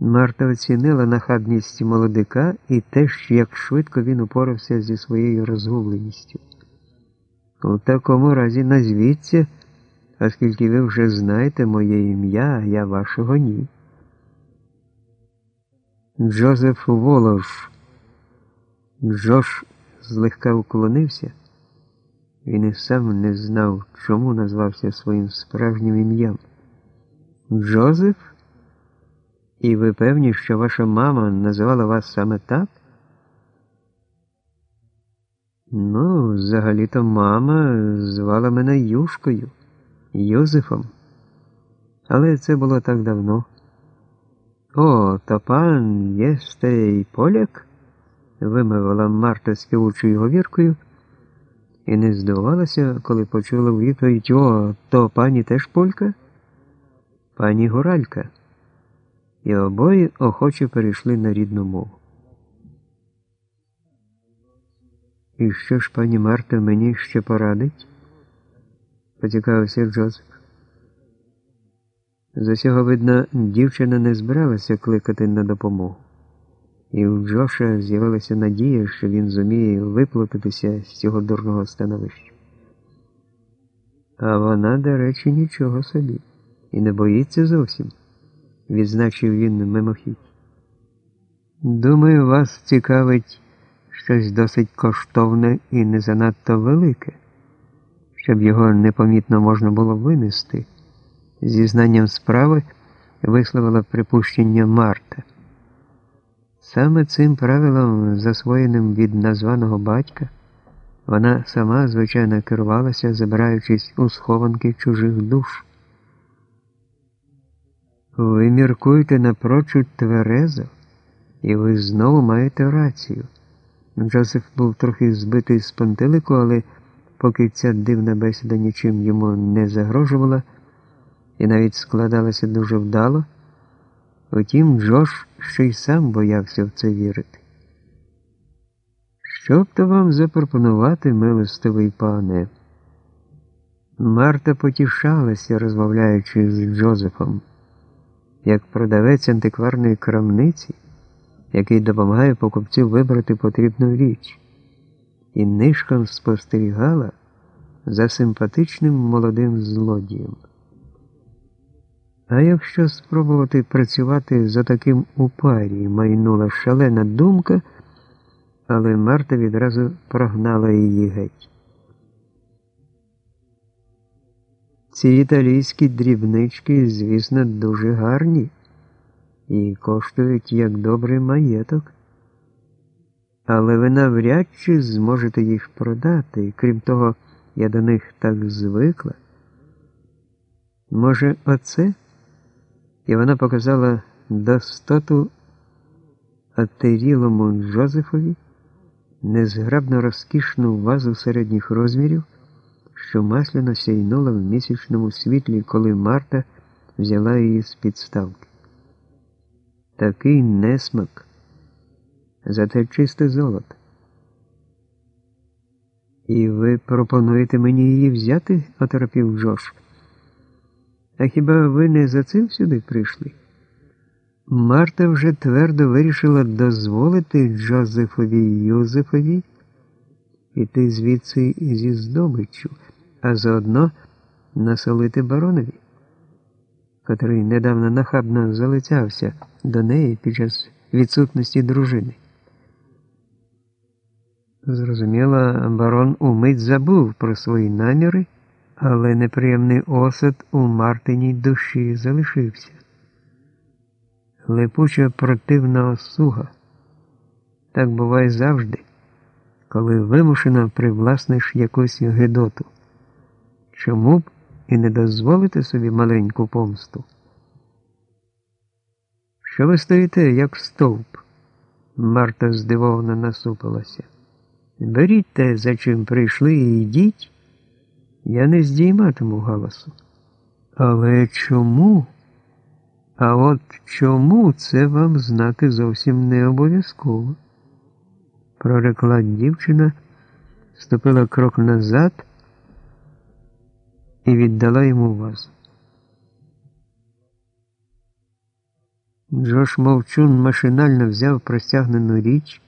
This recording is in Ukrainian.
Марта оцінила нахабність молодика і те, як швидко він упорався зі своєю розгубленістю. У такому разі назвіться, оскільки ви вже знаєте моє ім'я, а я вашого ні. Джозеф Волош. Джош злегка уклонився. Він і сам не знав, чому назвався своїм справжнім ім'ям. Джозеф? І ви певні, що ваша мама називала вас саме так? Ну, взагалі-то мама звала мене Юшкою, Йозефом. Але це було так давно. О, то пан єстей поляк? вимовила Марта співучою говіркою і не здивувалася, коли почула відповідь О, то пані теж полька? Пані Гуралька. І обоє охоче перейшли на рідну мову. І що ж пані Марта мені ще порадить? поцікавився Джозеф. З усього, видно, дівчина не збиралася кликати на допомогу, і у Джоша з'явилася надія, що він зуміє виплутатися з цього дурного становища. А вона, до речі, нічого собі, і не боїться зовсім, відзначив він мимохідь. Думаю, вас цікавить щось досить коштовне і не занадто велике, щоб його непомітно можна було винести. Зі знанням справи висловила припущення Марта. Саме цим правилом, засвоєним від названого батька, вона сама, звичайно, керувалася, забираючись у схованки чужих душ. Ви міркуєте напрочуд тверезо, і ви знову маєте рацію. Джозеф був трохи збитий з пантелику, але поки ця дивна бесіда нічим йому не загрожувала і навіть складалася дуже вдало, утім, Джош ще й сам боявся в це вірити. Що б то вам запропонувати, милостивий пане? Марта потішалася, розмовляючи з Джозефом, як продавець антикварної крамниці який допомагає покупцю вибрати потрібну річ, і нишком спостерігала за симпатичним молодим злодієм. А якщо спробувати працювати за таким у парі, майнула шалена думка, але Марта відразу прогнала її геть. Ці італійські дрібнички, звісно, дуже гарні і коштують як добрий маєток. Але ви навряд чи зможете їх продати, крім того, я до них так звикла. Може, оце? І вона показала достоту атерілому Джозефові незграбно розкішну вазу середніх розмірів, що масляно сяйнула в місячному світлі, коли Марта взяла її з підставки. Такий несмак, зате чисте золото. І ви пропонуєте мені її взяти? оторопів Джош. А хіба ви не за цим сюди прийшли? Марта вже твердо вирішила дозволити Джозефові Юзефові піти звідси зі здобиччю, а заодно насолити баронові котрий недавно нахабно залицявся до неї під час відсутності дружини. Зрозуміло, барон умить забув про свої наміри, але неприємний осад у Мартиній душі залишився. Липуча противна осуга. Так буває завжди, коли вимушено привласниш якусь гедоту. Чому б і не дозволите собі маленьку помсту. Що ви стоїте, як стовп? Марта здивовано насупилася. Беріть те, за чим прийшли, і йдіть. Я не здійматиму галасу. Але чому? А от чому це вам знати зовсім не обов'язково? Прорекла дівчина, ступила крок назад і віддала йому вазу. Джош мовчун машинально взяв простягнену річ